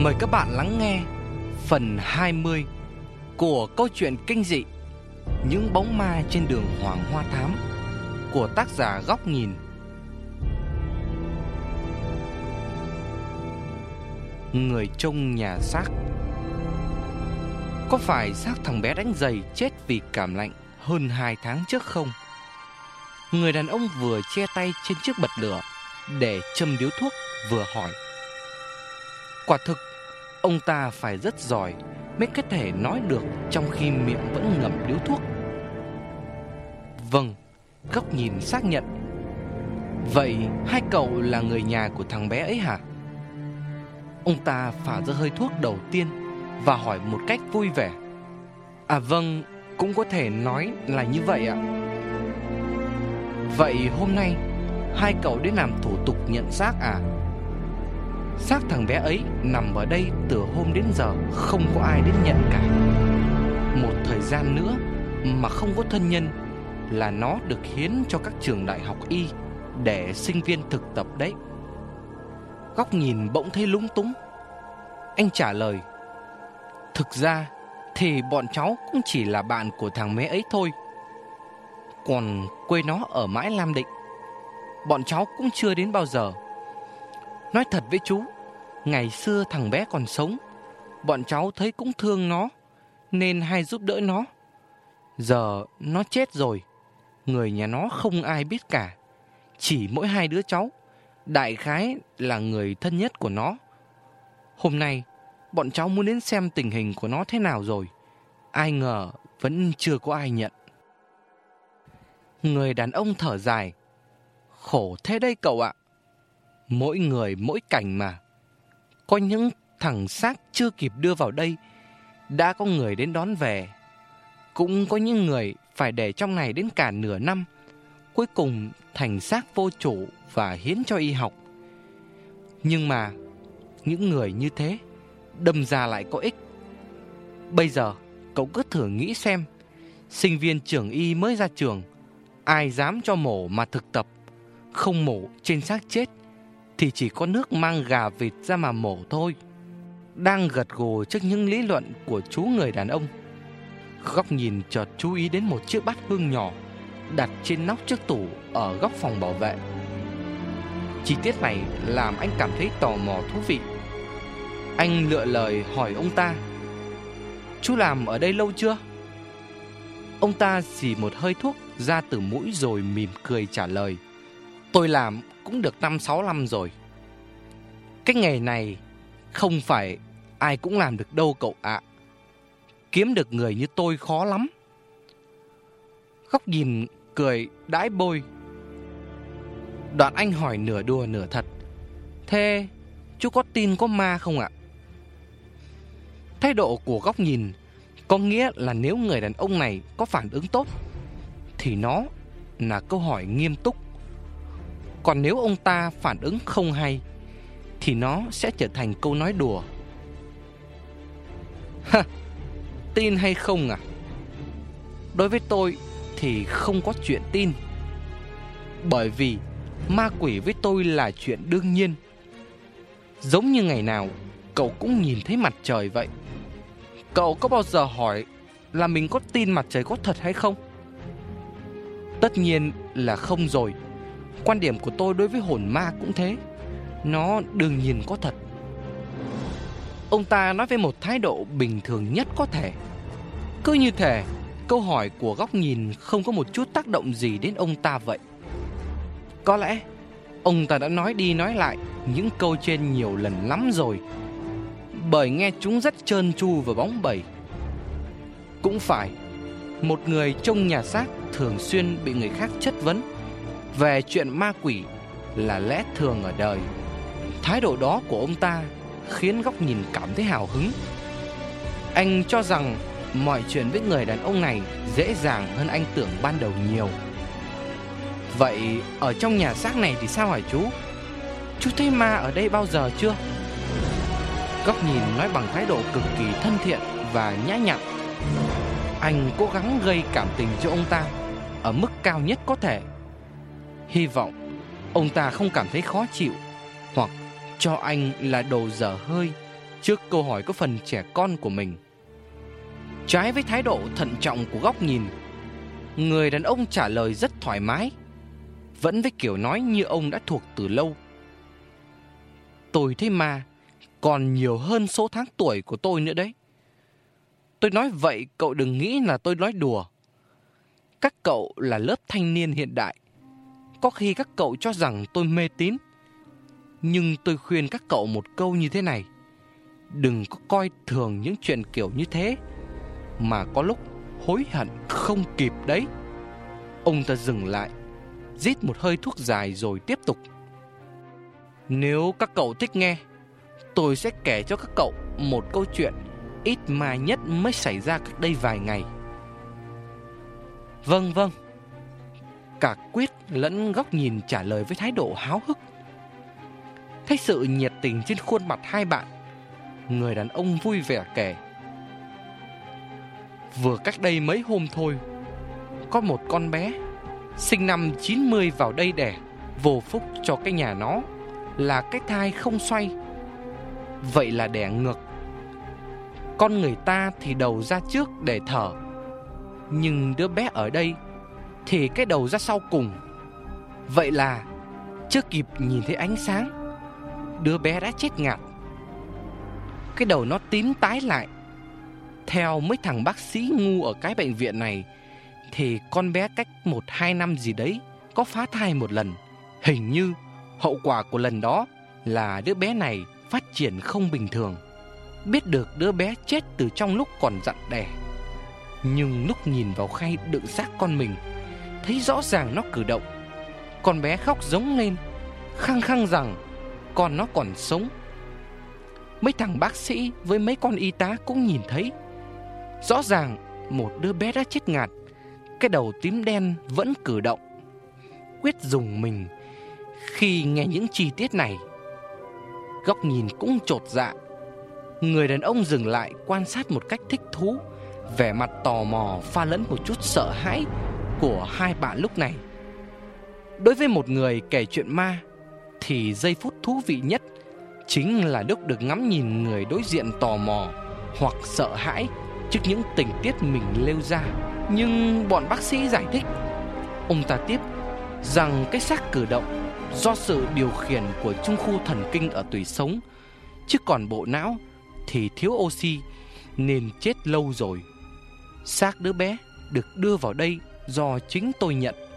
Mời các bạn lắng nghe phần 20 của câu chuyện kinh dị Những bóng ma trên đường Hoàng Hoa Thám của tác giả Góc Nhìn. Người trông nhà xác Có phải xác thằng bé đánh giày chết vì cảm lạnh hơn 2 tháng trước không? Người đàn ông vừa che tay trên chiếc bật lửa để châm điếu thuốc vừa hỏi. Quả thực, ông ta phải rất giỏi mới có thể nói được trong khi miệng vẫn ngậm điếu thuốc. Vâng, góc nhìn xác nhận. Vậy hai cậu là người nhà của thằng bé ấy hả? Ông ta phả ra hơi thuốc đầu tiên và hỏi một cách vui vẻ. À vâng, cũng có thể nói là như vậy ạ. Vậy hôm nay hai cậu đến làm thủ tục nhận xác à? Xác thằng bé ấy nằm ở đây từ hôm đến giờ không có ai đến nhận cả. Một thời gian nữa mà không có thân nhân là nó được hiến cho các trường đại học y để sinh viên thực tập đấy. Góc nhìn bỗng thấy lúng túng. Anh trả lời: "Thực ra thì bọn cháu cũng chỉ là bạn của thằng bé ấy thôi. Còn quê nó ở mãi Lam Định. Bọn cháu cũng chưa đến bao giờ." Nói thật với chú, ngày xưa thằng bé còn sống, bọn cháu thấy cũng thương nó, nên hay giúp đỡ nó. Giờ nó chết rồi, người nhà nó không ai biết cả, chỉ mỗi hai đứa cháu, đại khái là người thân nhất của nó. Hôm nay, bọn cháu muốn đến xem tình hình của nó thế nào rồi, ai ngờ vẫn chưa có ai nhận. Người đàn ông thở dài, khổ thế đây cậu ạ. Mỗi người mỗi cảnh mà. Có những thằng xác chưa kịp đưa vào đây, đã có người đến đón về. Cũng có những người phải để trong này đến cả nửa năm, cuối cùng thành xác vô chủ và hiến cho y học. Nhưng mà, những người như thế, đâm ra lại có ích. Bây giờ, cậu cứ thử nghĩ xem, sinh viên trưởng y mới ra trường, ai dám cho mổ mà thực tập, không mổ trên xác chết thì chỉ có nước mang gà vịt ra mà mổ thôi. Đang gật gù trước những lý luận của chú người đàn ông. Góc nhìn chợt chú ý đến một chiếc bát hương nhỏ đặt trên nóc chiếc tủ ở góc phòng bảo vệ. Chi tiết này làm anh cảm thấy tò mò thú vị. Anh lựa lời hỏi ông ta: "Chú làm ở đây lâu chưa?" Ông ta xì một hơi thuốc ra từ mũi rồi mỉm cười trả lời: "Tôi làm cũng được năm, sáu năm rồi. Cái nghề này không phải ai cũng làm được đâu cậu ạ. Kiếm được người như tôi khó lắm. Góc nhìn cười đãi bôi. Đoạn anh hỏi nửa đùa nửa thật. Thế chú có tin có ma không ạ? Thái độ của góc nhìn có nghĩa là nếu người đàn ông này có phản ứng tốt thì nó là câu hỏi nghiêm túc còn nếu ông ta phản ứng không hay, Thì nó sẽ trở thành câu nói đùa. Ha Tin hay không à? Đối với tôi Thì không có chuyện tin. Bởi vì Ma quỷ với tôi là chuyện đương nhiên. Giống như ngày nào, Cậu cũng nhìn thấy mặt trời vậy. Cậu có bao giờ hỏi Là mình có tin mặt trời có thật hay không? Tất nhiên là không rồi. Quan điểm của tôi đối với hồn ma cũng thế. Nó đương nhiên có thật. Ông ta nói với một thái độ bình thường nhất có thể. Cứ như thể Câu hỏi của góc nhìn không có một chút tác động gì đến ông ta vậy. Có lẽ Ông ta đã nói đi nói lại Những câu trên nhiều lần lắm rồi. Bởi nghe chúng rất trơn tru và bóng bẩy. Cũng phải, Một người trong nhà xác Thường xuyên bị người khác chất vấn về chuyện ma quỷ là lẽ thường ở đời. Thái độ đó của ông ta khiến góc nhìn cảm thấy hào hứng. Anh cho rằng mọi chuyện với người đàn ông này dễ dàng hơn anh tưởng ban đầu nhiều. Vậy ở trong nhà xác này thì sao hỏi chú? Chú thấy ma ở đây bao giờ chưa? Góc nhìn nói bằng thái độ cực kỳ thân thiện và nhã nhặn. Anh cố gắng gây cảm tình cho ông ta ở mức cao nhất có thể. Hy vọng ông ta không cảm thấy khó chịu Hoặc cho anh là đồ dở hơi trước câu hỏi có phần trẻ con của mình. Trái với thái độ thận trọng của góc nhìn, người đàn ông trả lời rất thoải mái, vẫn với kiểu nói như ông đã thuộc từ lâu. Tôi thế mà còn nhiều hơn số tháng tuổi của tôi nữa đấy. Tôi nói vậy cậu đừng nghĩ là tôi nói đùa. Các cậu là lớp thanh niên hiện đại. Có khi các cậu cho rằng tôi mê tín. Nhưng tôi khuyên các cậu một câu như thế này. Đừng có coi thường những chuyện kiểu như thế. Mà có lúc hối hận không kịp đấy. Ông ta dừng lại, rít một hơi thuốc dài rồi tiếp tục. Nếu các cậu thích nghe, tôi sẽ kể cho các cậu một câu chuyện ít mà nhất mới xảy ra cách đây vài ngày. Vâng vâng. Cả quyết lẫn góc nhìn trả lời với thái độ háo hức. Thấy sự nhiệt tình trên khuôn mặt hai bạn, người đàn ông vui vẻ kể. Vừa cách đây mấy hôm thôi, có một con bé sinh năm 90 vào đây đẻ, vô phúc cho cái nhà nó là cái thai không xoay. Vậy là đẻ ngược. Con người ta thì đầu ra trước để thở, nhưng đứa bé ở đây thì cái đầu ra sau cùng. Vậy là chưa kịp nhìn thấy ánh sáng, đứa bé đã chết ngạt. Cái đầu nó tím tái lại. Theo mấy thằng bác sĩ ngu ở cái bệnh viện này thì con bé cách 1-2 năm gì đấy có phá thai một lần. Hình như hậu quả của lần đó là đứa bé này phát triển không bình thường. Biết được đứa bé chết từ trong lúc còn dặn đẻ. Nhưng lúc nhìn vào khay đựng xác con mình, thấy rõ ràng nó cử động. Con bé khóc giống lên, khăng khăng rằng con nó còn sống. Mấy thằng bác sĩ với mấy con y tá cũng nhìn thấy. Rõ ràng một đứa bé đã chết ngạt cái đầu tím đen vẫn cử động. Quyết dùng mình khi nghe những chi tiết này. Góc nhìn cũng trột dạ. Người đàn ông dừng lại quan sát một cách thích thú, vẻ mặt tò mò pha lẫn một chút sợ hãi của hai bạn lúc này. Đối với một người kể chuyện ma, thì giây phút thú vị nhất chính là lúc được ngắm nhìn người đối diện tò mò hoặc sợ hãi trước những tình tiết mình lêu ra. Nhưng bọn bác sĩ giải thích, Ông ta tiếp rằng cái xác cử động do sự điều khiển của trung khu thần kinh ở tủy sống, Chứ còn bộ não thì thiếu oxy nên chết lâu rồi Xác đứa bé được đưa vào đây do chính tôi nhận.